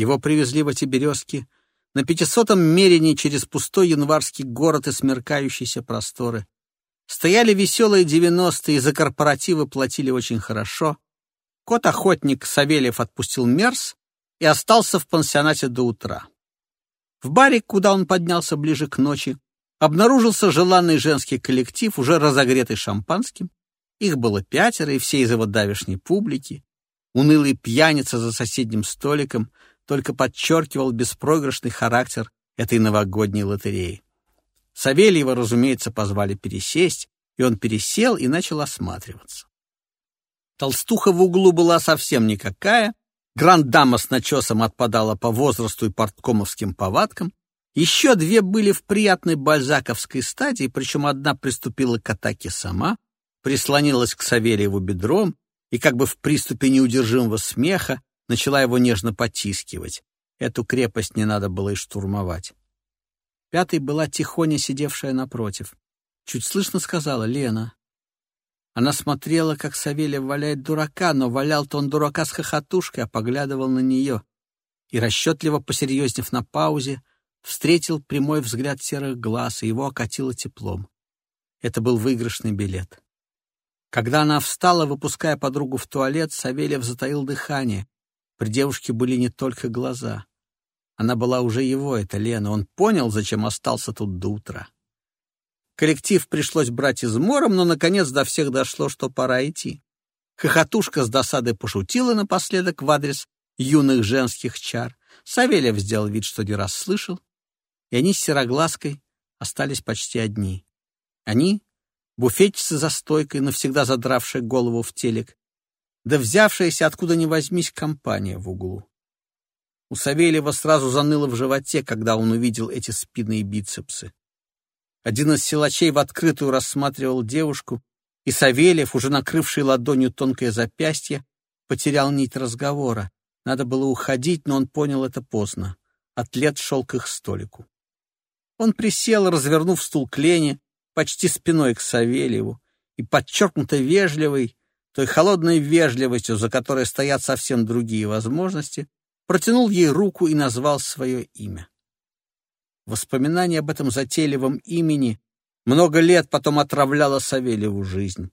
Его привезли в эти березки на пятисотом мерении через пустой январский город и смеркающиеся просторы. Стояли веселые девяностые, за корпоративы платили очень хорошо. Кот-охотник Савельев отпустил мерз и остался в пансионате до утра. В баре, куда он поднялся ближе к ночи, обнаружился желанный женский коллектив, уже разогретый шампанским. Их было пятеро, и все из его давешней публики. Унылый пьяница за соседним столиком только подчеркивал беспроигрышный характер этой новогодней лотереи. Савельева, разумеется, позвали пересесть, и он пересел и начал осматриваться. Толстуха в углу была совсем никакая, гранд-дама с начесом отпадала по возрасту и порткомовским повадкам, еще две были в приятной бальзаковской стадии, причем одна приступила к атаке сама, прислонилась к Савельеву бедром и как бы в приступе неудержимого смеха начала его нежно потискивать. Эту крепость не надо было и штурмовать. Пятой была тихоня, сидевшая напротив. Чуть слышно сказала «Лена». Она смотрела, как Савельев валяет дурака, но валял-то он дурака с хохотушкой, а поглядывал на нее. И, расчетливо посерьезнев на паузе, встретил прямой взгляд серых глаз, и его окатило теплом. Это был выигрышный билет. Когда она встала, выпуская подругу в туалет, Савельев затаил дыхание. При девушке были не только глаза. Она была уже его, это Лена. Он понял, зачем остался тут до утра. Коллектив пришлось брать измором, но, наконец, до всех дошло, что пора идти. Хохотушка с досадой пошутила напоследок в адрес юных женских чар. Савельев сделал вид, что не расслышал, и они с Сероглазкой остались почти одни. Они — буфетчицы за стойкой, навсегда задравшие голову в телек, да взявшаяся откуда ни возьмись компания в углу. У Савельева сразу заныло в животе, когда он увидел эти спины и бицепсы. Один из силачей в открытую рассматривал девушку, и Савельев, уже накрывший ладонью тонкое запястье, потерял нить разговора. Надо было уходить, но он понял это поздно. Атлет шел к их столику. Он присел, развернув стул к Лене, почти спиной к Савельеву, и подчеркнуто вежливой, той холодной вежливостью, за которой стоят совсем другие возможности, протянул ей руку и назвал свое имя. Воспоминание об этом затейливом имени много лет потом отравляло Савельеву жизнь.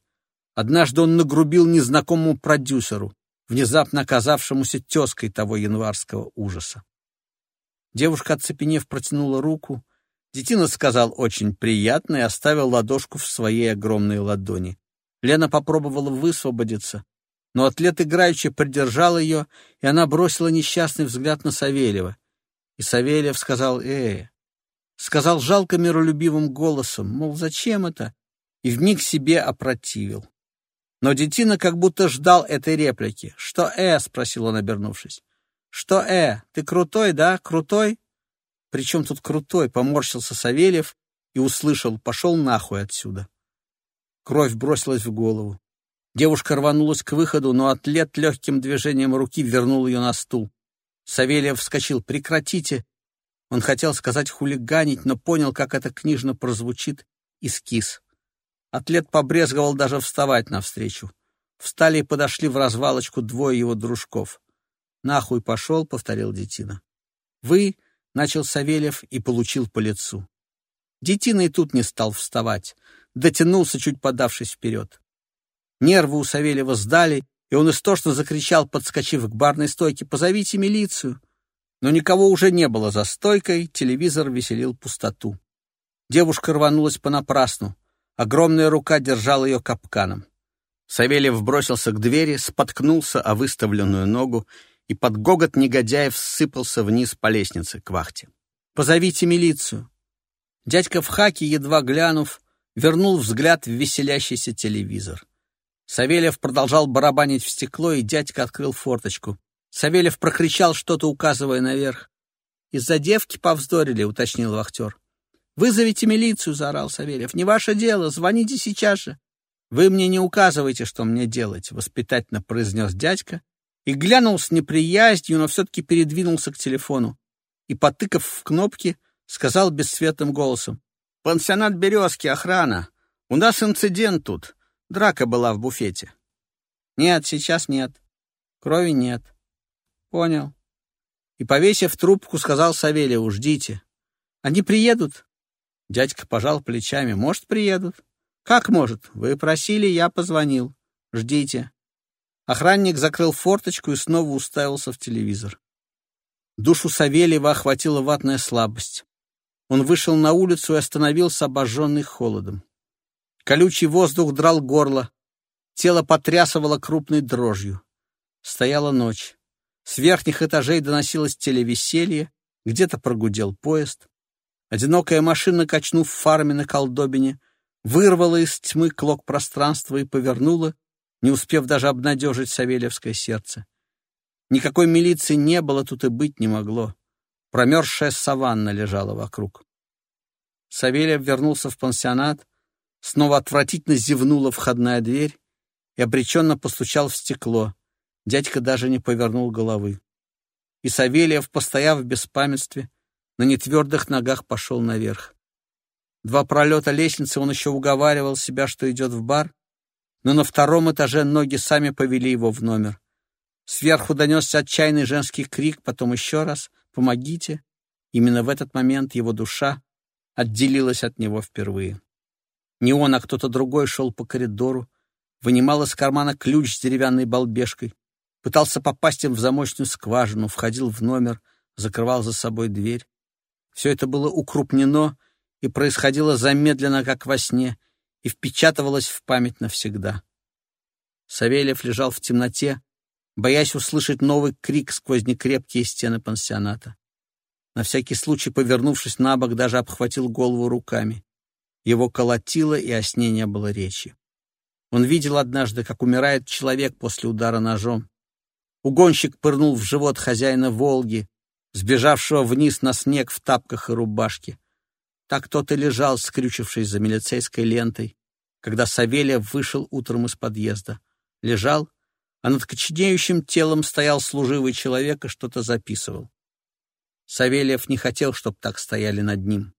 Однажды он нагрубил незнакомому продюсеру, внезапно оказавшемуся тезкой того январского ужаса. Девушка, оцепенев, протянула руку. Детина сказал «очень приятно» и оставил ладошку в своей огромной ладони. Лена попробовала высвободиться, но атлет играючи придержал ее, и она бросила несчастный взгляд на Савельева. И Савельев сказал «э». Сказал жалко миролюбивым голосом, мол, зачем это? И вмиг себе опротивил. Но детина как будто ждал этой реплики. «Что э?» — спросил он, обернувшись. «Что э? Ты крутой, да? Крутой?» «Причем тут крутой?» — поморщился Савельев и услышал «пошел нахуй отсюда». Кровь бросилась в голову. Девушка рванулась к выходу, но атлет легким движением руки вернул ее на стул. Савельев вскочил. «Прекратите!» Он хотел сказать «хулиганить», но понял, как это книжно прозвучит, и скис. Атлет побрезговал даже вставать навстречу. Встали и подошли в развалочку двое его дружков. «Нахуй пошел», — повторил Детина. «Вы», — начал Савельев и получил по лицу. Детина и тут не стал вставать, дотянулся, чуть подавшись вперед. Нервы у Савельева сдали, и он истошно закричал, подскочив к барной стойке, «Позовите милицию!» Но никого уже не было за стойкой, телевизор веселил пустоту. Девушка рванулась понапрасну. Огромная рука держала ее капканом. Савельев бросился к двери, споткнулся о выставленную ногу и под гогот негодяев сыпался вниз по лестнице к вахте. «Позовите милицию!» Дядька в хаке, едва глянув, вернул взгляд в веселящийся телевизор. Савельев продолжал барабанить в стекло, и дядька открыл форточку. Савельев прокричал что-то, указывая наверх. «Из-за девки повздорили», — уточнил вахтер. «Вызовите милицию», — заорал Савельев. «Не ваше дело, звоните сейчас же». «Вы мне не указывайте, что мне делать», — воспитательно произнес дядька и глянул с неприязнью, но все-таки передвинулся к телефону и, потыкав в кнопки, сказал бесцветным голосом. «Пансионат «Березки», охрана. У нас инцидент тут. Драка была в буфете. Нет, сейчас нет. Крови нет. Понял. и, повесив трубку, сказал Савельеву, ждите. Они приедут? Дядька пожал плечами. Может, приедут. Как может? Вы просили, я позвонил. Ждите. Охранник закрыл форточку и снова уставился в телевизор. Душу Савельева охватила ватная слабость. Он вышел на улицу и остановился, обожженный холодом. Колючий воздух драл горло. Тело потрясывало крупной дрожью. Стояла ночь. С верхних этажей доносилось телевеселье, где-то прогудел поезд. Одинокая машина, качнув фарами на колдобине, вырвала из тьмы клок пространства и повернула, не успев даже обнадежить Савельевское сердце. Никакой милиции не было, тут и быть не могло. Промерзшая саванна лежала вокруг. Савельев вернулся в пансионат, снова отвратительно зевнула входная дверь и обреченно постучал в стекло. Дядька даже не повернул головы. И Савельев, постояв в беспамятстве, на нетвердых ногах пошел наверх. Два пролета лестницы он еще уговаривал себя, что идет в бар, но на втором этаже ноги сами повели его в номер. Сверху донесся отчаянный женский крик, потом еще раз «Помогите!». Именно в этот момент его душа отделилась от него впервые. Не он, а кто-то другой шел по коридору, вынимал из кармана ключ с деревянной балбешкой, пытался попасть им в замочную скважину, входил в номер, закрывал за собой дверь. Все это было укрупнено и происходило замедленно, как во сне, и впечатывалось в память навсегда. Савельев лежал в темноте, боясь услышать новый крик сквозь некрепкие стены пансионата. На всякий случай, повернувшись на бок, даже обхватил голову руками. Его колотило, и о сне не было речи. Он видел однажды, как умирает человек после удара ножом. Угонщик пырнул в живот хозяина «Волги», сбежавшего вниз на снег в тапках и рубашке. Так тот и лежал, скрючившись за милицейской лентой, когда Савельев вышел утром из подъезда. Лежал, а над коченеющим телом стоял служивый человек и что-то записывал. Савельев не хотел, чтобы так стояли над ним.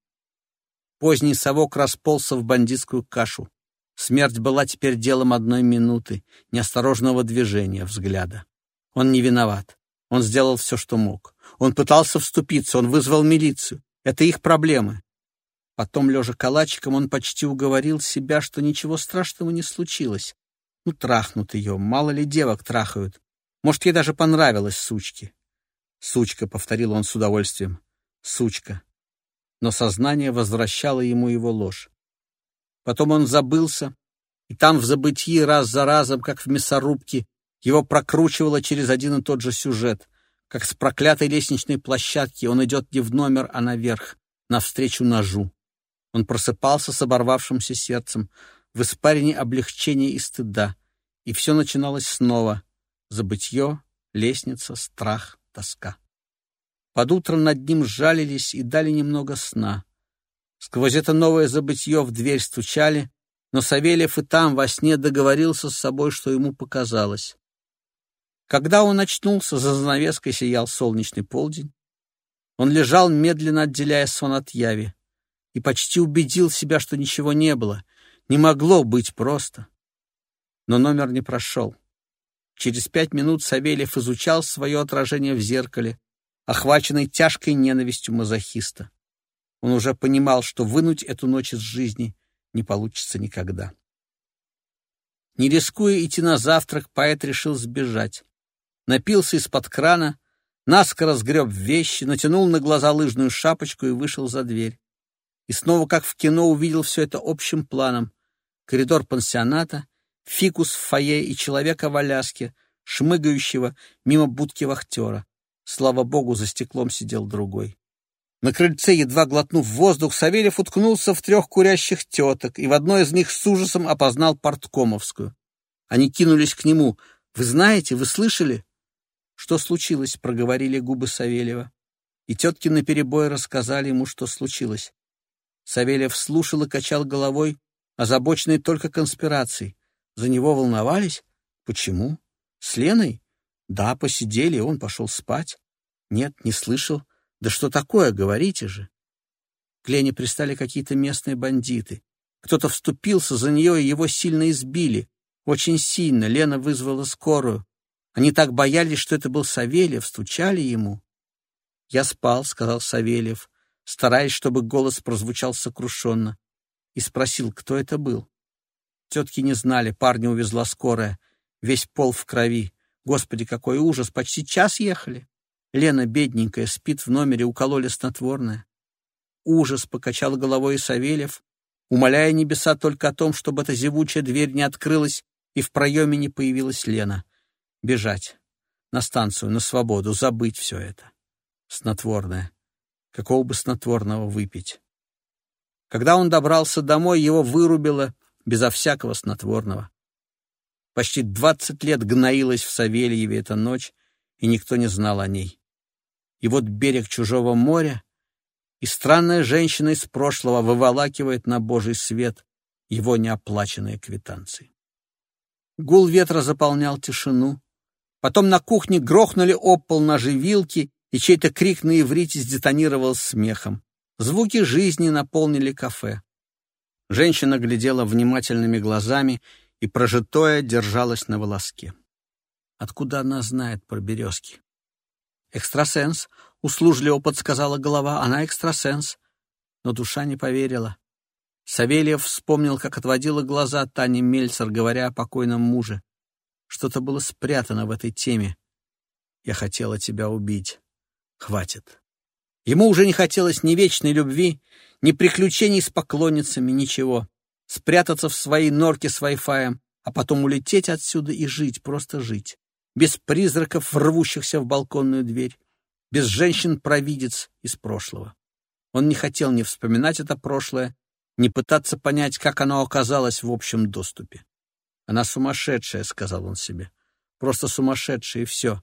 Поздний совок расползся в бандитскую кашу. Смерть была теперь делом одной минуты, неосторожного движения, взгляда. Он не виноват. Он сделал все, что мог. Он пытался вступиться, он вызвал милицию. Это их проблемы. Потом, лежа калачиком, он почти уговорил себя, что ничего страшного не случилось. Ну, трахнут ее, мало ли девок трахают. Может, ей даже понравилось сучки. Сучка, — повторил он с удовольствием. Сучка. Но сознание возвращало ему его ложь. Потом он забылся, и там в забытии раз за разом, как в мясорубке, его прокручивало через один и тот же сюжет. Как с проклятой лестничной площадки он идет не в номер, а наверх, навстречу ножу. Он просыпался с оборвавшимся сердцем, в испарине облегчения и стыда, и все начиналось снова. Забытье, лестница, страх, тоска. Под утро над ним сжалились и дали немного сна. Сквозь это новое забытье в дверь стучали, но Савельев и там во сне договорился с собой, что ему показалось. Когда он очнулся, за занавеской сиял солнечный полдень. Он лежал, медленно отделяя сон от яви, и почти убедил себя, что ничего не было, не могло быть просто. Но номер не прошел. Через пять минут Савельев изучал свое отражение в зеркале, охваченный тяжкой ненавистью мазохиста. Он уже понимал, что вынуть эту ночь из жизни не получится никогда. Не рискуя идти на завтрак, поэт решил сбежать напился из-под крана, наскоро сгреб вещи, натянул на глаза лыжную шапочку и вышел за дверь. И снова, как в кино, увидел все это общим планом. Коридор пансионата, фикус в фойе и человека в Аляске, шмыгающего мимо будки вахтера. Слава богу, за стеклом сидел другой. На крыльце, едва глотнув воздух, Савельев уткнулся в трех курящих теток и в одной из них с ужасом опознал порткомовскую. Они кинулись к нему. «Вы знаете, вы слышали?» «Что случилось?» — проговорили губы Савельева. И тетки наперебой рассказали ему, что случилось. Савельев слушал и качал головой, озабоченный только конспирацией. За него волновались? Почему? С Леной? Да, посидели, он пошел спать. Нет, не слышал. Да что такое, говорите же. К Лене пристали какие-то местные бандиты. Кто-то вступился за нее, и его сильно избили. Очень сильно. Лена вызвала скорую. Они так боялись, что это был Савельев, стучали ему. «Я спал», — сказал Савельев, стараясь, чтобы голос прозвучал сокрушенно, и спросил, кто это был. Тетки не знали, парня увезла скорая, весь пол в крови. Господи, какой ужас, почти час ехали. Лена, бедненькая, спит в номере, укололи снотворное. Ужас, покачал головой и Савельев, умоляя небеса только о том, чтобы эта зевучая дверь не открылась и в проеме не появилась Лена. Бежать. На станцию, на свободу, забыть все это. Снотворное. Какого бы снотворного выпить? Когда он добрался домой, его вырубило безо всякого снотворного. Почти двадцать лет гноилась в Савельеве эта ночь, и никто не знал о ней. И вот берег чужого моря, и странная женщина из прошлого выволакивает на божий свет его неоплаченные квитанции. Гул ветра заполнял тишину. Потом на кухне грохнули об пол ножи вилки, и чей-то крик на иврите сдетонировал смехом. Звуки жизни наполнили кафе. Женщина глядела внимательными глазами, и прожитое держалось на волоске. Откуда она знает про березки? «Экстрасенс», — услужливо подсказала голова, — «она экстрасенс». Но душа не поверила. Савельев вспомнил, как отводила глаза Таня Мельцер, говоря о покойном муже. Что-то было спрятано в этой теме. «Я хотела тебя убить. Хватит». Ему уже не хотелось ни вечной любви, ни приключений с поклонницами, ничего. Спрятаться в своей норке с вай-фаем, а потом улететь отсюда и жить, просто жить. Без призраков, рвущихся в балконную дверь. Без женщин-провидец из прошлого. Он не хотел ни вспоминать это прошлое, ни пытаться понять, как оно оказалось в общем доступе. «Она сумасшедшая», — сказал он себе. «Просто сумасшедшая, и все.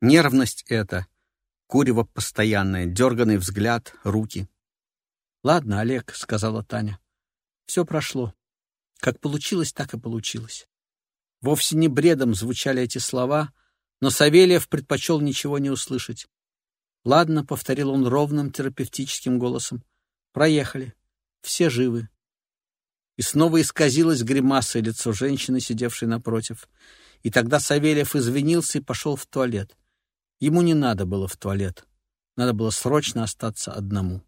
Нервность это, Курево постоянное, дерганный взгляд, руки. «Ладно, Олег», — сказала Таня. «Все прошло. Как получилось, так и получилось». Вовсе не бредом звучали эти слова, но Савельев предпочел ничего не услышать. «Ладно», — повторил он ровным терапевтическим голосом. «Проехали. Все живы». И снова исказилось гримасой лицо женщины, сидевшей напротив. И тогда Савельев извинился и пошел в туалет. Ему не надо было в туалет. Надо было срочно остаться одному.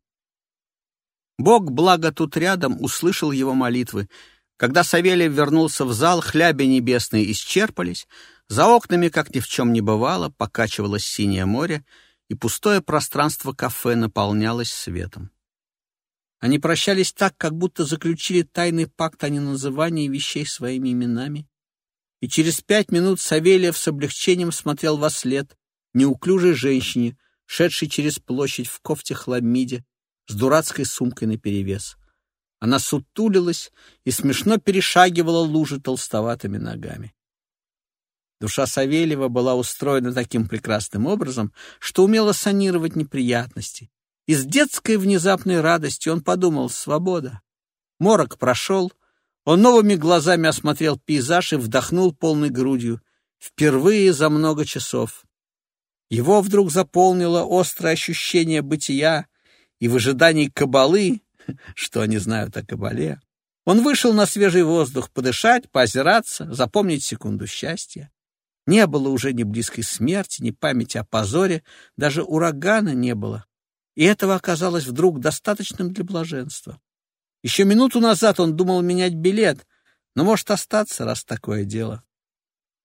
Бог, благо тут рядом, услышал его молитвы. Когда Савельев вернулся в зал, хляби небесные исчерпались, за окнами, как ни в чем не бывало, покачивалось синее море, и пустое пространство кафе наполнялось светом. Они прощались так, как будто заключили тайный пакт о неназывании вещей своими именами. И через пять минут Савельев с облегчением смотрел во след, неуклюжей женщине, шедшей через площадь в кофте хламиде с дурацкой сумкой наперевес. Она сутулилась и смешно перешагивала лужи толстоватыми ногами. Душа Савельева была устроена таким прекрасным образом, что умела санировать неприятности. И с детской внезапной радостью он подумал «Свобода». Морок прошел, он новыми глазами осмотрел пейзаж и вдохнул полной грудью. Впервые за много часов. Его вдруг заполнило острое ощущение бытия, и в ожидании кабалы, что они знают о кабале, он вышел на свежий воздух подышать, поозираться, запомнить секунду счастья. Не было уже ни близкой смерти, ни памяти о позоре, даже урагана не было. И этого оказалось вдруг достаточным для блаженства. Еще минуту назад он думал менять билет, но может остаться, раз такое дело.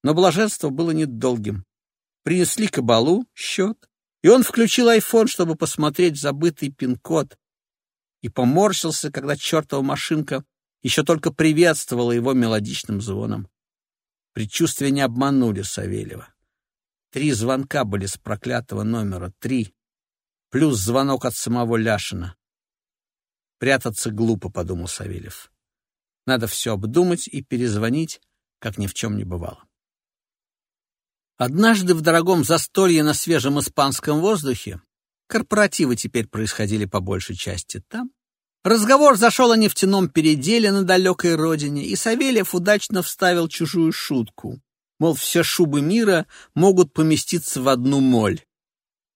Но блаженство было недолгим принесли кабалу, счет, и он включил айфон, чтобы посмотреть забытый пин-код, и поморщился, когда чертова машинка еще только приветствовала его мелодичным звоном. Предчувствия не обманули Савельева. Три звонка были с проклятого номера, три, плюс звонок от самого Ляшина. «Прятаться глупо», — подумал Савельев. «Надо все обдумать и перезвонить, как ни в чем не бывало». Однажды в дорогом застолье на свежем испанском воздухе корпоративы теперь происходили по большей части там. Разговор зашел о нефтяном переделе на далекой родине, и Савельев удачно вставил чужую шутку. Мол, все шубы мира могут поместиться в одну моль.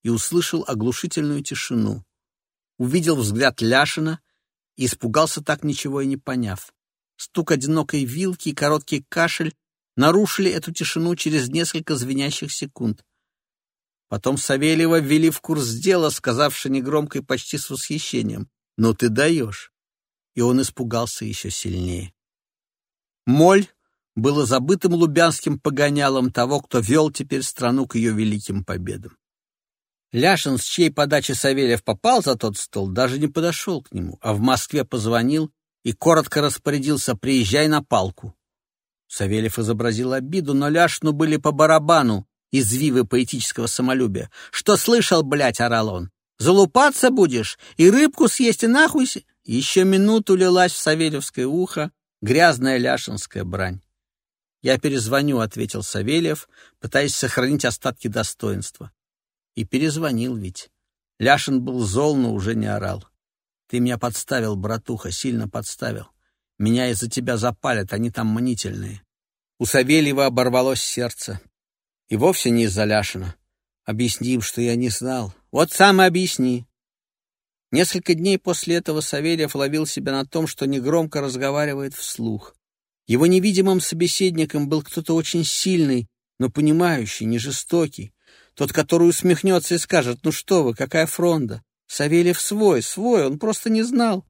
И услышал оглушительную тишину. Увидел взгляд Ляшина и испугался так ничего и не поняв. Стук одинокой вилки и короткий кашель нарушили эту тишину через несколько звенящих секунд. Потом Савельева ввели в курс дела, сказавши негромко и почти с восхищением. «Ну ты даешь!» И он испугался еще сильнее. Моль было забытым лубянским погонялом того, кто вел теперь страну к ее великим победам. Ляшин, с чьей подачи Савельев попал за тот стол, даже не подошел к нему, а в Москве позвонил и коротко распорядился «приезжай на палку». Савельев изобразил обиду, но Ляшину были по барабану извивы поэтического самолюбия. «Что слышал, блядь?» — орал он. «Залупаться будешь? И рыбку съесть, и нахуй...» Еще минуту лилась в Савельевское ухо грязная ляшинская брань. «Я перезвоню», — ответил Савельев, пытаясь сохранить остатки достоинства. И перезвонил ведь. Ляшин был зол, но уже не орал. «Ты меня подставил, братуха, сильно подставил. Меня из-за тебя запалят, они там мнительные». У Савельева оборвалось сердце. И вовсе не из-за Ляшина. Объясни им, что я не знал. Вот сам и объясни. Несколько дней после этого Савельев ловил себя на том, что негромко разговаривает вслух. Его невидимым собеседником был кто-то очень сильный, но понимающий, не жестокий. Тот, который усмехнется и скажет, ну что вы, какая фронта? Савельев свой, свой, он просто не знал.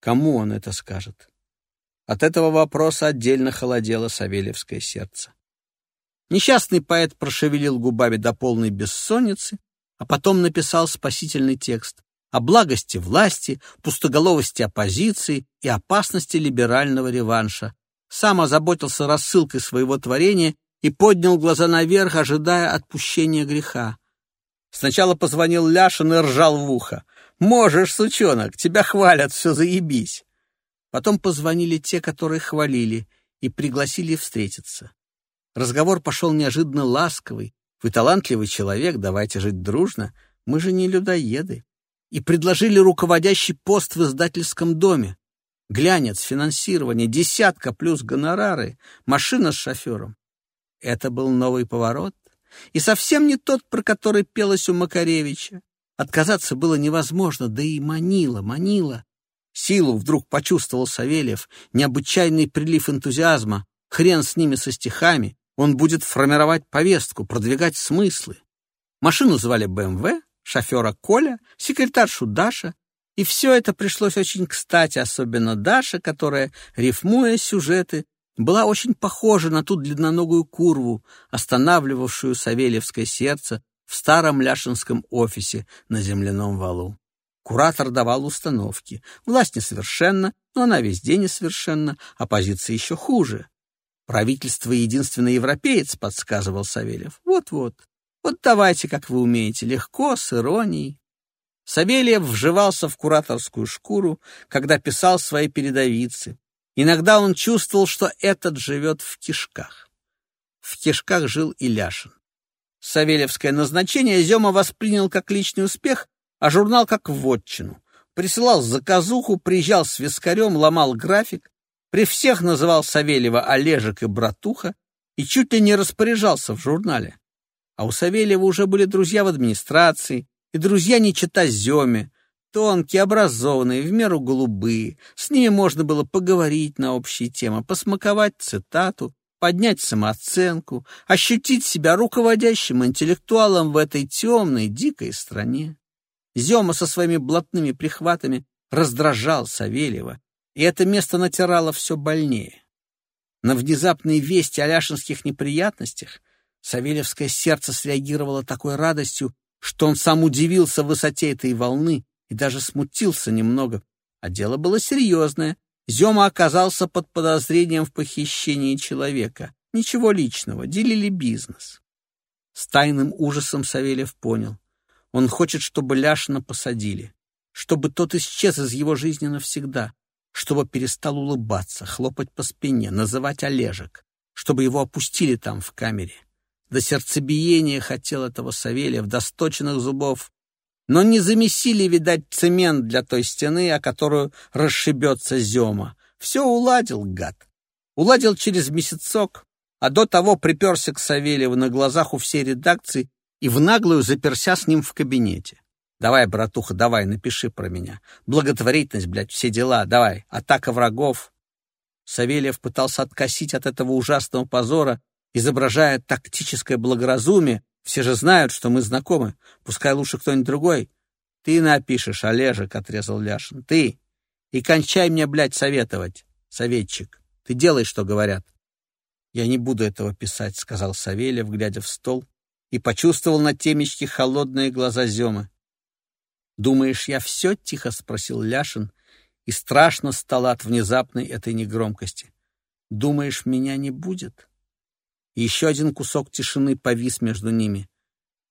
Кому он это скажет? От этого вопроса отдельно холодело Савельевское сердце. Несчастный поэт прошевелил губами до полной бессонницы, а потом написал спасительный текст о благости власти, пустоголовости оппозиции и опасности либерального реванша. Сам озаботился рассылкой своего творения и поднял глаза наверх, ожидая отпущения греха. Сначала позвонил Ляшин и ржал в ухо. «Можешь, сучонок, тебя хвалят, все заебись!» Потом позвонили те, которые хвалили, и пригласили встретиться. Разговор пошел неожиданно ласковый. «Вы талантливый человек, давайте жить дружно. Мы же не людоеды и предложили руководящий пост в издательском доме. Глянец, финансирование, десятка плюс гонорары, машина с шофером. Это был новый поворот, и совсем не тот, про который пелось у Макаревича. Отказаться было невозможно, да и манило, манило. Силу вдруг почувствовал Савельев, необычайный прилив энтузиазма. Хрен с ними со стихами, он будет формировать повестку, продвигать смыслы. Машину звали БМВ, шофера Коля, секретаршу Даша, и все это пришлось очень кстати, особенно Даша, которая, рифмуя сюжеты, была очень похожа на ту длинноногую курву, останавливавшую Савельевское сердце в старом ляшинском офисе на земляном валу. Куратор давал установки. Власть несовершенна, но она везде несовершенна, оппозиция еще хуже. Правительство единственный европеец, подсказывал Савельев. Вот-вот. Вот давайте, как вы умеете, легко, с иронией. Савельев вживался в кураторскую шкуру, когда писал свои передовицы. Иногда он чувствовал, что этот живет в кишках. В кишках жил и Ляшин. Савельевское назначение Зема воспринял как личный успех, а журнал как вотчину. Присылал заказуху, приезжал с вискарем, ломал график, при всех называл Савельева Олежек и Братуха и чуть ли не распоряжался в журнале. А у Савельева уже были друзья в администрации, и друзья не чита Земе, тонкие, образованные, в меру голубые. С ними можно было поговорить на общие темы, посмаковать цитату, поднять самооценку, ощутить себя руководящим интеллектуалом в этой темной, дикой стране. Зема со своими блатными прихватами раздражал Савельева, и это место натирало все больнее. На внезапные вести о ляшинских неприятностях Савельевское сердце среагировало такой радостью, что он сам удивился высоте этой волны и даже смутился немного. А дело было серьезное. Зема оказался под подозрением в похищении человека. Ничего личного, делили бизнес. С тайным ужасом Савельев понял. Он хочет, чтобы Ляшина посадили, чтобы тот исчез из его жизни навсегда, чтобы перестал улыбаться, хлопать по спине, называть Олежек, чтобы его опустили там в камере. До сердцебиения хотел этого Савельев, до сточенных зубов. Но не замесили, видать, цемент для той стены, о которую расшибется Зема. Все уладил, гад. Уладил через месяцок, а до того приперся к Савельеву на глазах у всей редакции и в наглую заперся с ним в кабинете. Давай, братуха, давай, напиши про меня. Благотворительность, блядь, все дела, давай. Атака врагов. Савельев пытался откосить от этого ужасного позора, изображая тактическое благоразумие, Все же знают, что мы знакомы. Пускай лучше кто-нибудь другой. Ты напишешь, Олежек, — отрезал Ляшин. Ты. И кончай мне, блядь, советовать, советчик. Ты делай, что говорят. Я не буду этого писать, — сказал Савельев, глядя в стол, и почувствовал на темечке холодные глаза Земы. «Думаешь, я все?» — тихо спросил Ляшин, и страшно стало от внезапной этой негромкости. «Думаешь, меня не будет?» еще один кусок тишины повис между ними.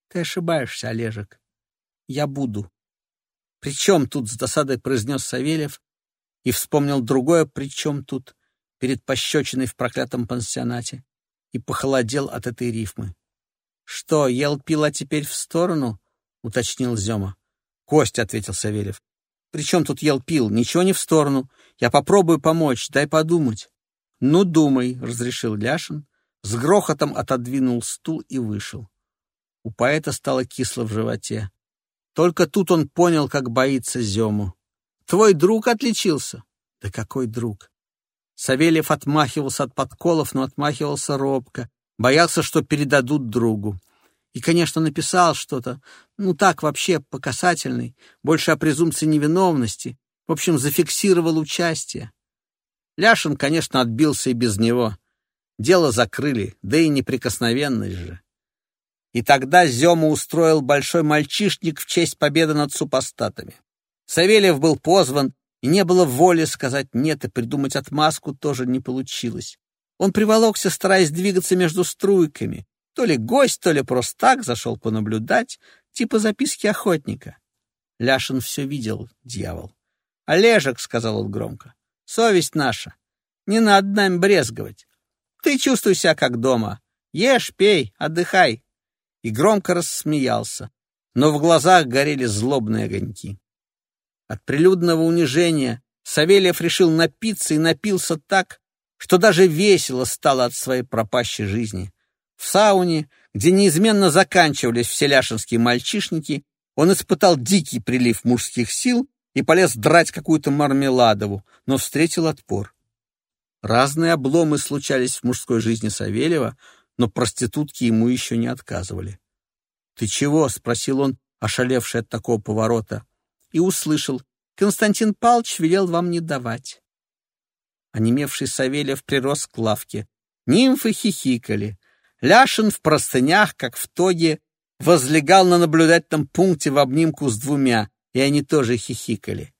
«Ты ошибаешься, Олежек. Я буду». «При чем тут?» — с досадой произнес Савельев и вспомнил другое «при чем тут?» перед пощечиной в проклятом пансионате и похолодел от этой рифмы. «Что, ел пила теперь в сторону?» — уточнил Зема. «Кость», — ответил Савельев. «При чем тут ел пил? Ничего не в сторону. Я попробую помочь, дай подумать». «Ну, думай», — разрешил Ляшин, с грохотом отодвинул стул и вышел. У поэта стало кисло в животе. Только тут он понял, как боится Зему. «Твой друг отличился?» «Да какой друг?» Савельев отмахивался от подколов, но отмахивался робко, боялся, что передадут другу. И, конечно, написал что-то, ну так, вообще, по касательной, больше о презумпции невиновности, в общем, зафиксировал участие. Ляшин, конечно, отбился и без него. Дело закрыли, да и неприкосновенность же. И тогда Зема устроил большой мальчишник в честь победы над супостатами. Савельев был позван, и не было воли сказать «нет» и придумать отмазку тоже не получилось. Он приволокся, стараясь двигаться между струйками. То ли гость, то ли просто так зашел понаблюдать, типа записки охотника. Ляшин все видел, дьявол. «Олежек», — сказал он громко, — «совесть наша. Не надо нами брезговать. Ты чувствуй себя как дома. Ешь, пей, отдыхай». И громко рассмеялся, но в глазах горели злобные огоньки. От прилюдного унижения Савельев решил напиться и напился так, что даже весело стало от своей пропащей жизни. В сауне, где неизменно заканчивались вселяшинские мальчишники, он испытал дикий прилив мужских сил и полез драть какую-то мармеладову, но встретил отпор. Разные обломы случались в мужской жизни Савельева, но проститутки ему еще не отказывали. «Ты чего?» — спросил он, ошалевший от такого поворота и услышал «Константин Павлович велел вам не давать». Онемевший Савельев прирос к лавке. Нимфы хихикали. Ляшин в простынях, как в тоге, возлегал на наблюдательном пункте в обнимку с двумя, и они тоже хихикали.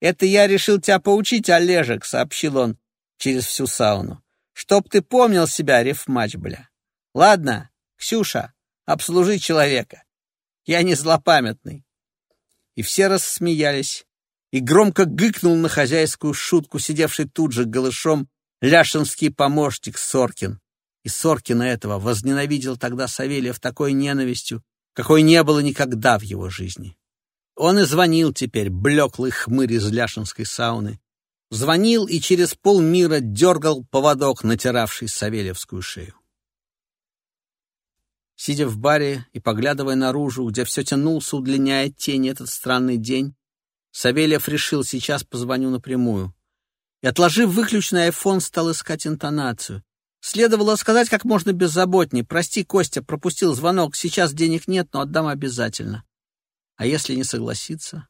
«Это я решил тебя поучить, Олежек», — сообщил он через всю сауну. «Чтоб ты помнил себя, рифмач, бля. Ладно, Ксюша, обслужи человека. Я не злопамятный и все рассмеялись, и громко гыкнул на хозяйскую шутку, сидевший тут же голышом ляшинский помощник Соркин. И Соркина этого возненавидел тогда Савельев такой ненавистью, какой не было никогда в его жизни. Он и звонил теперь, блеклый хмырь из ляшинской сауны. Звонил и через полмира дергал поводок, натиравший Савельевскую шею. Сидя в баре и поглядывая наружу, где все тянулся, удлиняя тень этот странный день, Савельев решил, сейчас позвоню напрямую. И, отложив выключенный айфон, стал искать интонацию. Следовало сказать как можно беззаботней. «Прости, Костя, пропустил звонок. Сейчас денег нет, но отдам обязательно». А если не согласиться?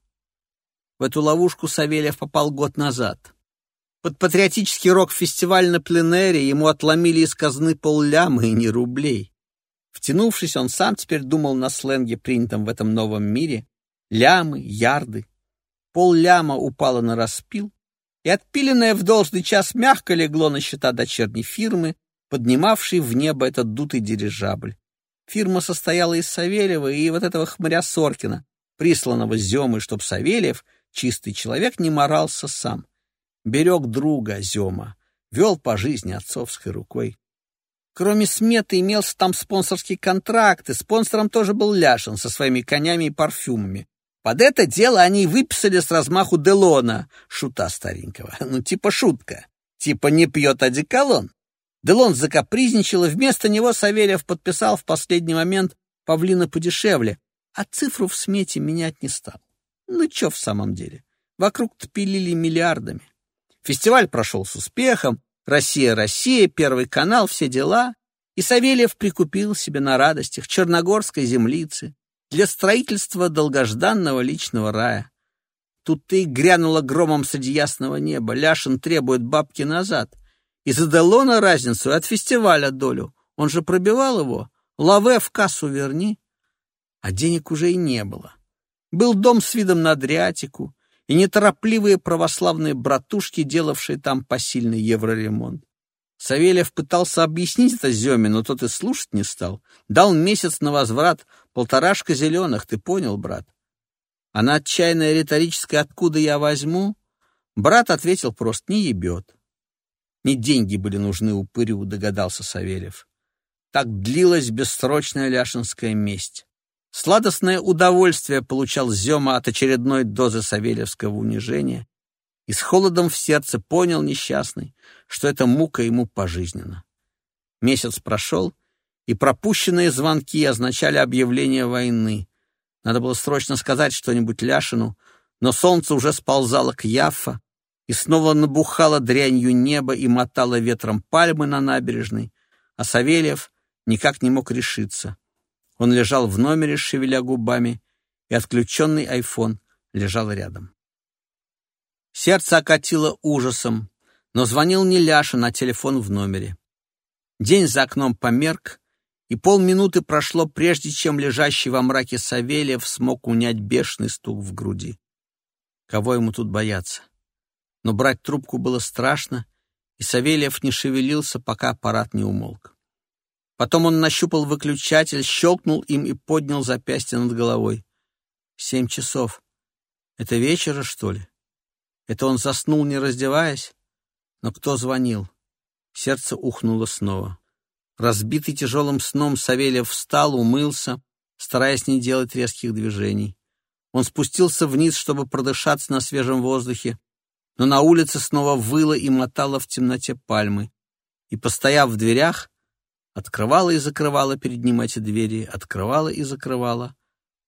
В эту ловушку Савельев попал год назад. Под патриотический рок-фестиваль на пленэре ему отломили из казны полляма и не рублей. Втянувшись, он сам теперь думал на сленге, принятом в этом новом мире. Лямы, ярды. Пол ляма упало на распил, и отпиленное в должный час мягко легло на счета дочерней фирмы, поднимавшей в небо этот дутый дирижабль. Фирма состояла из Савельева и вот этого хмыря Соркина, присланного Земы, чтоб Савельев, чистый человек, не морался сам. Берег друга Зема, вел по жизни отцовской рукой. Кроме сметы имелся там спонсорский контракт, и спонсором тоже был Ляшин со своими конями и парфюмами. Под это дело они выписали с размаху Делона, шута старенького. Ну, типа шутка. Типа не пьет одеколон. Делон закапризничал, и вместо него Савельев подписал в последний момент павлина подешевле, а цифру в смете менять не стал. Ну, что в самом деле? Вокруг-то пилили миллиардами. Фестиваль прошел с успехом, Россия, Россия, Первый канал, все дела. И Савельев прикупил себе на радостях черногорской землицы для строительства долгожданного личного рая. Тут ты грянула громом среди ясного неба. Ляшин требует бабки назад. И задало на разницу от фестиваля долю. Он же пробивал его. Лаве в кассу верни. А денег уже и не было. Был дом с видом на Адриатику и неторопливые православные братушки, делавшие там посильный евроремонт. Савельев пытался объяснить это Зёме, но тот и слушать не стал. Дал месяц на возврат, полторашка зеленых, ты понял, брат? А на отчаянное риторическое «откуда я возьму?» брат ответил просто «не ебет». Не деньги были нужны упырю, догадался Савельев. Так длилась бессрочная ляшинская месть. Сладостное удовольствие получал Зема от очередной дозы савельевского унижения и с холодом в сердце понял несчастный, что эта мука ему пожизненно. Месяц прошел, и пропущенные звонки означали объявление войны. Надо было срочно сказать что-нибудь Ляшину, но солнце уже сползало к Яффа, и снова набухало дрянью небо и мотало ветром пальмы на набережной, а Савельев никак не мог решиться. Он лежал в номере, шевеля губами, и отключенный айфон лежал рядом. Сердце окатило ужасом, но звонил не Ляшин, а телефон в номере. День за окном померк, и полминуты прошло, прежде чем лежащий во мраке Савельев смог унять бешеный стук в груди. Кого ему тут бояться? Но брать трубку было страшно, и Савельев не шевелился, пока аппарат не умолк. Потом он нащупал выключатель, щелкнул им и поднял запястье над головой. Семь часов. Это вечера, что ли? Это он заснул, не раздеваясь? Но кто звонил? Сердце ухнуло снова. Разбитый тяжелым сном, Савельев встал, умылся, стараясь не делать резких движений. Он спустился вниз, чтобы продышаться на свежем воздухе, но на улице снова выло и мотало в темноте пальмы. И, постояв в дверях, открывала и закрывала перед ним эти двери, открывала и закрывала.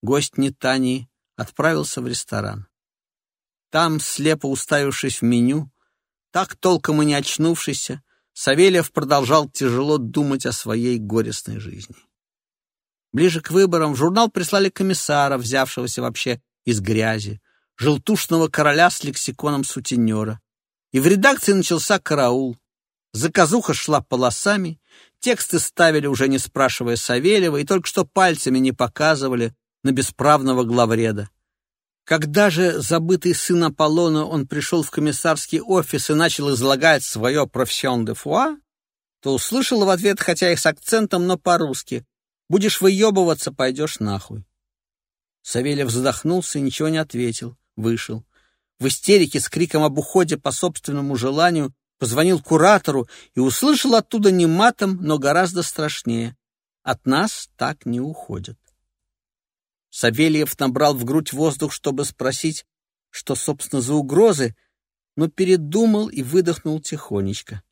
Гость Нетании отправился в ресторан. Там, слепо уставившись в меню, так толком и не очнувшийся, Савельев продолжал тяжело думать о своей горестной жизни. Ближе к выборам в журнал прислали комиссара, взявшегося вообще из грязи, желтушного короля с лексиконом сутенера. И в редакции начался караул. Заказуха шла полосами, тексты ставили уже не спрашивая Савельева и только что пальцами не показывали на бесправного главреда. Когда же забытый сын Аполлона он пришел в комиссарский офис и начал излагать свое профессион де фуа, то услышал в ответ, хотя и с акцентом, но по-русски, «Будешь выебываться, пойдешь нахуй». Савельев задохнулся и ничего не ответил, вышел. В истерике с криком об уходе по собственному желанию позвонил куратору и услышал оттуда не матом, но гораздо страшнее. От нас так не уходят. Савельев набрал в грудь воздух, чтобы спросить, что, собственно, за угрозы, но передумал и выдохнул тихонечко.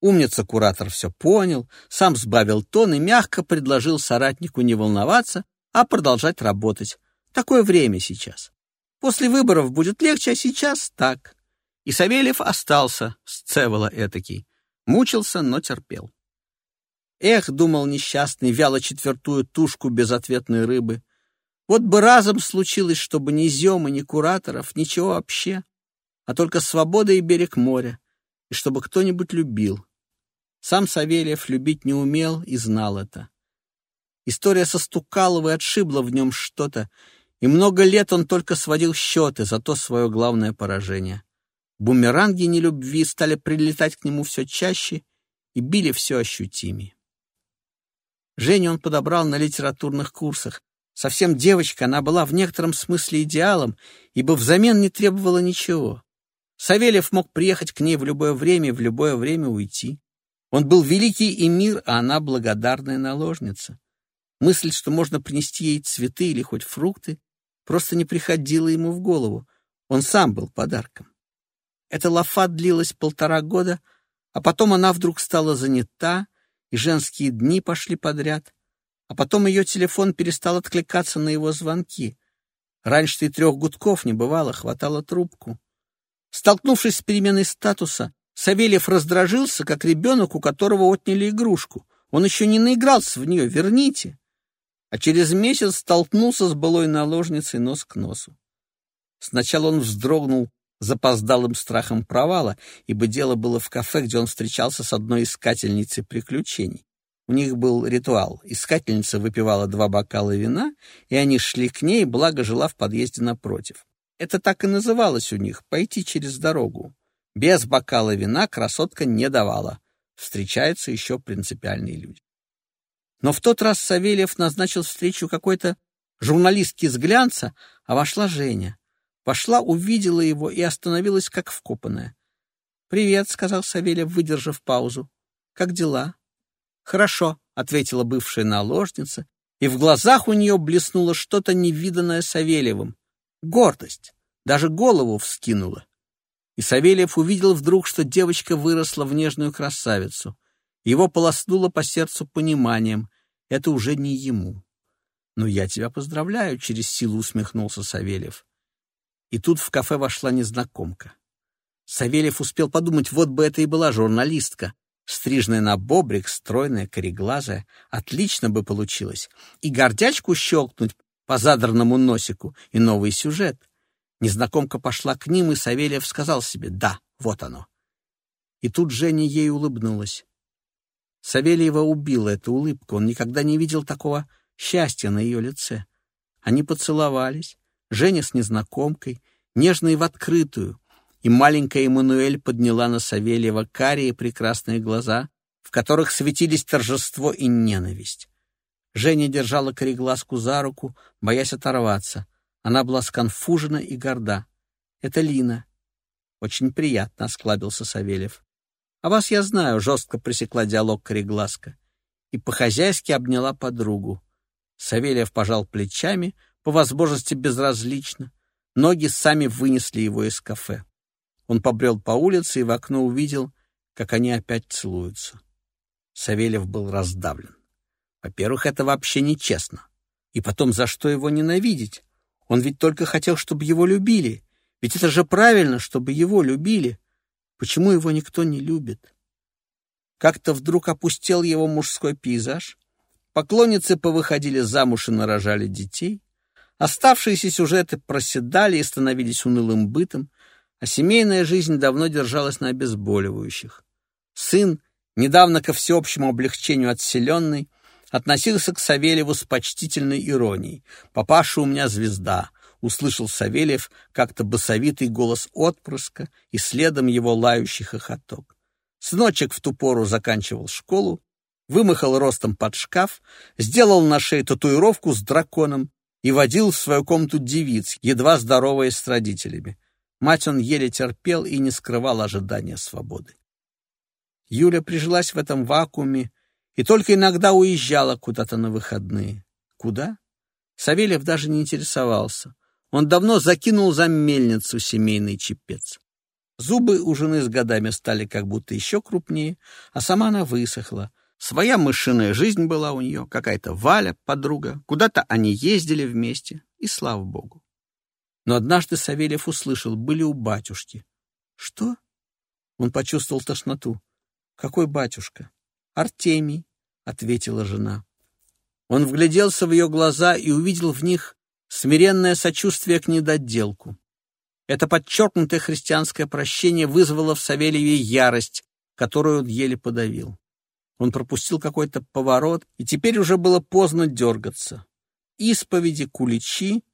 Умница-куратор все понял, сам сбавил тон и мягко предложил соратнику не волноваться, а продолжать работать. Такое время сейчас. После выборов будет легче, а сейчас так. И Савельев остался с Цевола этакий. Мучился, но терпел. Эх, думал несчастный, вяло четвертую тушку безответной рыбы, вот бы разом случилось, чтобы ни Зема, ни кураторов, ничего вообще, а только свобода и берег моря, и чтобы кто-нибудь любил. Сам Савельев любить не умел и знал это. История со Стукаловой отшибла в нем что-то, и много лет он только сводил счеты за то свое главное поражение. Бумеранги нелюбви стали прилетать к нему все чаще и били все ощутимее. Женю он подобрал на литературных курсах, Совсем девочка, она была в некотором смысле идеалом, ибо взамен не требовала ничего. Савельев мог приехать к ней в любое время и в любое время уйти. Он был великий эмир, а она благодарная наложница. Мысль, что можно принести ей цветы или хоть фрукты, просто не приходила ему в голову. Он сам был подарком. Эта лафа длилась полтора года, а потом она вдруг стала занята, и женские дни пошли подряд — а потом ее телефон перестал откликаться на его звонки. Раньше и трех гудков не бывало, хватало трубку. Столкнувшись с переменой статуса, Савельев раздражился, как ребенок, у которого отняли игрушку. Он еще не наигрался в нее, верните. А через месяц столкнулся с былой наложницей нос к носу. Сначала он вздрогнул запоздалым страхом провала, ибо дело было в кафе, где он встречался с одной искательницей приключений. У них был ритуал. Искательница выпивала два бокала вина, и они шли к ней, благо жила в подъезде напротив. Это так и называлось у них — пойти через дорогу. Без бокала вина красотка не давала. Встречаются еще принципиальные люди. Но в тот раз Савельев назначил встречу какой-то журналистке из глянца, а вошла Женя. Вошла, увидела его и остановилась как вкопанная. «Привет», — сказал Савельев, выдержав паузу. «Как дела?» «Хорошо», — ответила бывшая наложница, и в глазах у нее блеснуло что-то невиданное Савельевым. Гордость. Даже голову вскинула. И Савельев увидел вдруг, что девочка выросла в нежную красавицу. Его полоснуло по сердцу пониманием. Это уже не ему. «Ну, я тебя поздравляю», — через силу усмехнулся Савельев. И тут в кафе вошла незнакомка. Савельев успел подумать, вот бы это и была журналистка. Стрижная на бобрик, стройная, кореглазая. Отлично бы получилось. И гордячку щелкнуть по задранному носику, и новый сюжет. Незнакомка пошла к ним, и Савельев сказал себе «Да, вот оно». И тут Женя ей улыбнулась. Савельева убила эта улыбка. Он никогда не видел такого счастья на ее лице. Они поцеловались, Женя с незнакомкой, нежно в открытую, и маленькая Эммануэль подняла на Савельева карие прекрасные глаза, в которых светились торжество и ненависть. Женя держала кореглазку за руку, боясь оторваться. Она была сконфужена и горда. «Это Лина». «Очень приятно», — осклабился Савельев. «А вас я знаю», — жестко пресекла диалог кореглазка. И по-хозяйски обняла подругу. Савельев пожал плечами, по возможности безразлично. Ноги сами вынесли его из кафе. Он побрел по улице и в окно увидел, как они опять целуются. Савельев был раздавлен. Во-первых, это вообще нечестно. И потом, за что его ненавидеть? Он ведь только хотел, чтобы его любили. Ведь это же правильно, чтобы его любили. Почему его никто не любит? Как-то вдруг опустел его мужской пейзаж. Поклонницы повыходили замуж и нарожали детей. Оставшиеся сюжеты проседали и становились унылым бытом, а семейная жизнь давно держалась на обезболивающих. Сын, недавно ко всеобщему облегчению отселенный, относился к Савельеву с почтительной иронией. «Папаша у меня звезда», — услышал Савельев как-то басовитый голос отпрыска и следом его лающий хохоток. Сыночек в ту пору заканчивал школу, вымахал ростом под шкаф, сделал на шее татуировку с драконом и водил в свою комнату девиц, едва здороваясь с родителями. Мать он еле терпел и не скрывал ожидания свободы. Юля прижилась в этом вакууме, и только иногда уезжала куда-то на выходные. Куда? Савельев даже не интересовался. Он давно закинул за мельницу семейный чепец. Зубы у жены с годами стали как будто еще крупнее, а сама она высохла. Своя мышиная жизнь была у нее, какая-то Валя, подруга. Куда-то они ездили вместе, и слава богу. Но однажды Савельев услышал, были у батюшки. Что? Он почувствовал тошноту. Какой батюшка? «Артемий», — ответила жена. Он вгляделся в ее глаза и увидел в них смиренное сочувствие к недоделку. Это подчеркнутое христианское прощение вызвало в Савельеве ярость, которую он еле подавил. Он пропустил какой-то поворот, и теперь уже было поздно дергаться. Исповеди, куличи,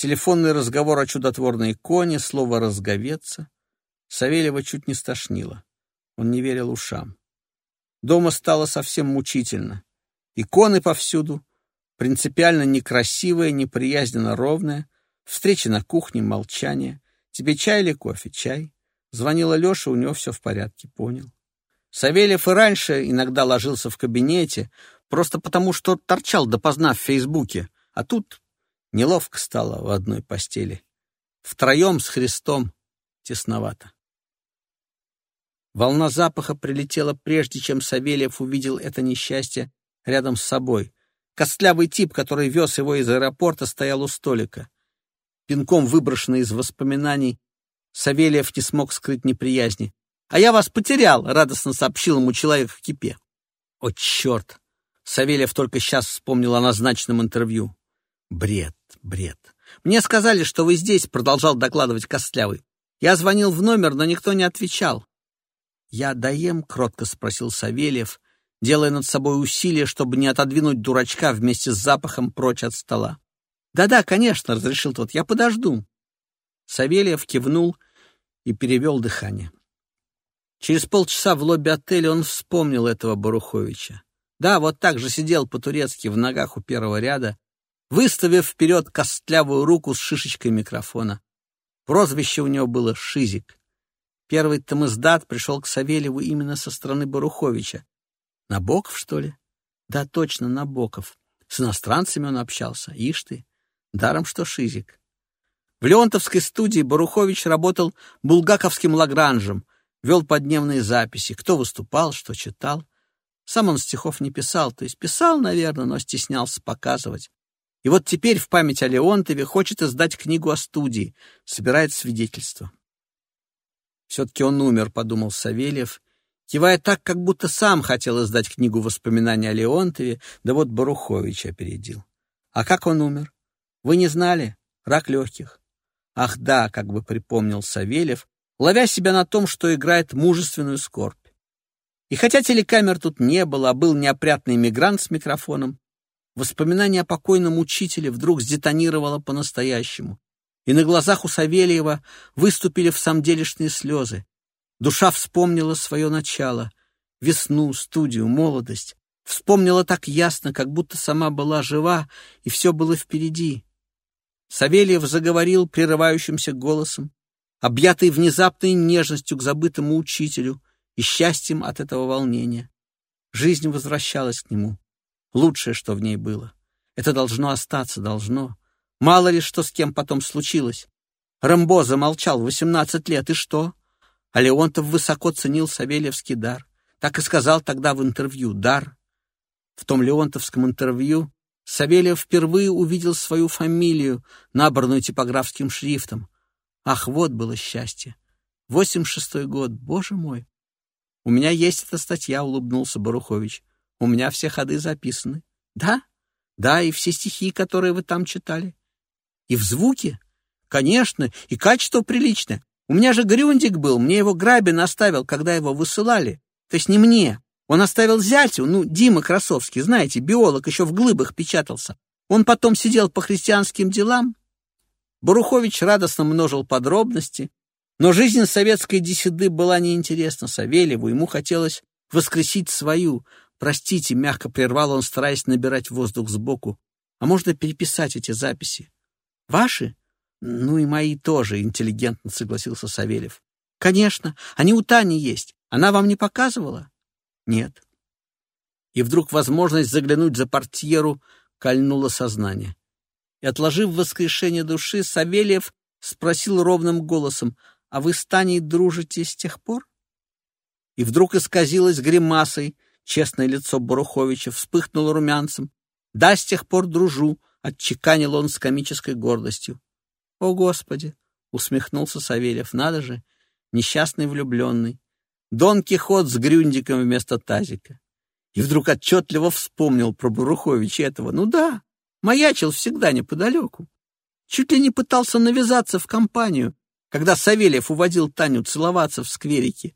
телефонный разговор о чудотворной иконе, слово «разговеться». Савельева чуть не стошнило. Он не верил ушам. Дома стало совсем мучительно. Иконы повсюду, принципиально некрасивая, неприязненно ровная, встречи на кухне, молчание. Тебе чай или кофе? Чай. Звонила Леша, у него все в порядке, понял. Савельев и раньше иногда ложился в кабинете, просто потому что торчал допоздна в Фейсбуке, а тут неловко стало в одной постели. Втроем с Христом тесновато. Волна запаха прилетела прежде, чем Савельев увидел это несчастье рядом с собой. Костлявый тип, который вез его из аэропорта, стоял у столика. Пинком выброшенный из воспоминаний, Савельев не смог скрыть неприязни. «А я вас потерял!» — радостно сообщил ему человек в кипе. «О, черт!» Савельев только сейчас вспомнил о назначенном интервью. Бред, бред. Мне сказали, что вы здесь, продолжал докладывать Костлявый. Я звонил в номер, но никто не отвечал. Я доем, кротко спросил Савельев, делая над собой усилие, чтобы не отодвинуть дурачка вместе с запахом прочь от стола. «Да-да, конечно», — разрешил тот, — «я подожду». Савельев кивнул и перевел дыхание. Через полчаса в лобби отеля он вспомнил этого Баруховича. Да, вот так же сидел по-турецки в ногах у первого ряда, выставив вперед костлявую руку с шишечкой микрофона. Прозвище у него было «Шизик». Первый тамыздат пришел к Савельеву именно со стороны Баруховича. Набоков, что ли? Да, точно, Набоков. С иностранцами он общался. Ишь ты, даром что Шизик. В Леонтовской студии Барухович работал булгаковским лагранжем, вел подневные записи, кто выступал, что читал. Сам он стихов не писал, то есть писал, наверное, но стеснялся показывать. И вот теперь в память о Леонтове хочет издать книгу о студии, собирает свидетельства. Все-таки он умер, подумал Савельев, кивая так, как будто сам хотел издать книгу воспоминаний о Леонтове, да вот Барухович опередил. А как он умер? Вы не знали? Рак легких. Ах да, как бы припомнил Савельев, ловя себя на том, что играет мужественную скорбь. И хотя телекамер тут не было, а был неопрятный мигрант с микрофоном, воспоминание о покойном учителе вдруг сдетонировало по-настоящему и на глазах у Савельева выступили в самделишные слезы. Душа вспомнила свое начало, весну, студию, молодость. Вспомнила так ясно, как будто сама была жива, и все было впереди. Савельев заговорил прерывающимся голосом, объятый внезапной нежностью к забытому учителю и счастьем от этого волнения. Жизнь возвращалась к нему. Лучшее, что в ней было. Это должно остаться, должно. Мало ли что с кем потом случилось. Рэмбо замолчал восемнадцать лет, и что? А Леонтов высоко ценил Савельевский дар. Так и сказал тогда в интервью «дар». В том леонтовском интервью Савельев впервые увидел свою фамилию, набранную типографским шрифтом. Ах, вот было счастье. Восемь шестой год, боже мой. У меня есть эта статья, улыбнулся Барухович. У меня все ходы записаны. Да? Да, и все стихи, которые вы там читали. И в звуке? Конечно, и качество приличное. У меня же Грюндик был, мне его Грабин оставил, когда его высылали. То есть не мне. Он оставил зятю, ну, Дима Красовский, знаете, биолог, еще в глыбах печатался. Он потом сидел по христианским делам. Барухович радостно множил подробности, но жизнь советской десяды была неинтересна Савельеву, ему хотелось воскресить свою. Простите, мягко прервал он, стараясь набирать воздух сбоку. А можно переписать эти записи? Ваши? Ну и мои тоже, интеллигентно согласился Савельев. Конечно, они у Тани есть. Она вам не показывала? Нет. И вдруг возможность заглянуть за портьеру кольнула сознание. И, отложив воскрешение души, Савельев спросил ровным голосом, «А вы с Таней дружите с тех пор?» И вдруг исказилось гримасой, честное лицо Баруховича вспыхнуло румянцем. «Да, с тех пор дружу», — отчеканил он с комической гордостью. «О, Господи!» — усмехнулся Савельев. «Надо же! Несчастный влюбленный! Дон Кихот с грюндиком вместо тазика!» И вдруг отчетливо вспомнил про Буруховича этого. «Ну да, маячил всегда неподалеку. Чуть ли не пытался навязаться в компанию, когда Савельев уводил Таню целоваться в скверике.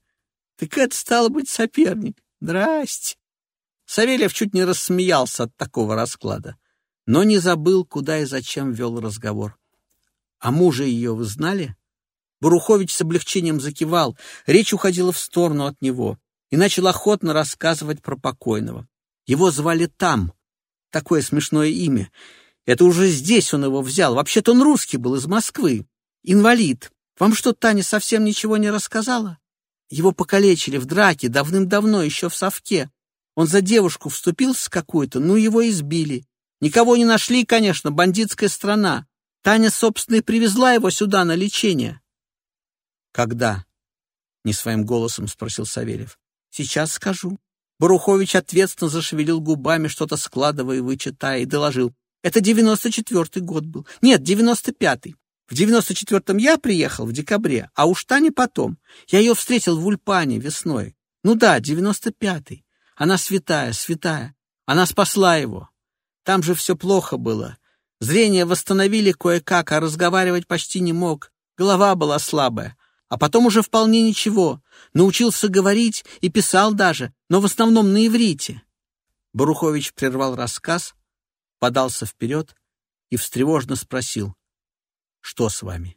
Так это стало быть соперник. Здрасте!» Савельев чуть не рассмеялся от такого расклада но не забыл, куда и зачем вел разговор. «А мужа ее вы знали?» Бурухович с облегчением закивал, речь уходила в сторону от него и начал охотно рассказывать про покойного. Его звали Там, такое смешное имя. Это уже здесь он его взял. Вообще-то он русский был, из Москвы. Инвалид. Вам что, Таня совсем ничего не рассказала? Его покалечили в драке давным-давно, еще в совке. Он за девушку вступился какую-то, ну его избили. Никого не нашли, конечно, бандитская страна. Таня, собственно, и привезла его сюда на лечение. Когда? Не своим голосом спросил Савельев. Сейчас скажу. Барухович ответственно зашевелил губами, что-то складывая и вычитая, и доложил. Это девяносто четвертый год был. Нет, девяносто пятый. В девяносто четвертом я приехал в декабре, а уж Таня потом. Я ее встретил в Ульпане весной. Ну да, девяносто пятый. Она святая, святая. Она спасла его. Там же все плохо было. Зрение восстановили кое-как, а разговаривать почти не мог. Голова была слабая. А потом уже вполне ничего. Научился говорить и писал даже, но в основном на иврите. Барухович прервал рассказ, подался вперед и встревожно спросил, «Что с вами?»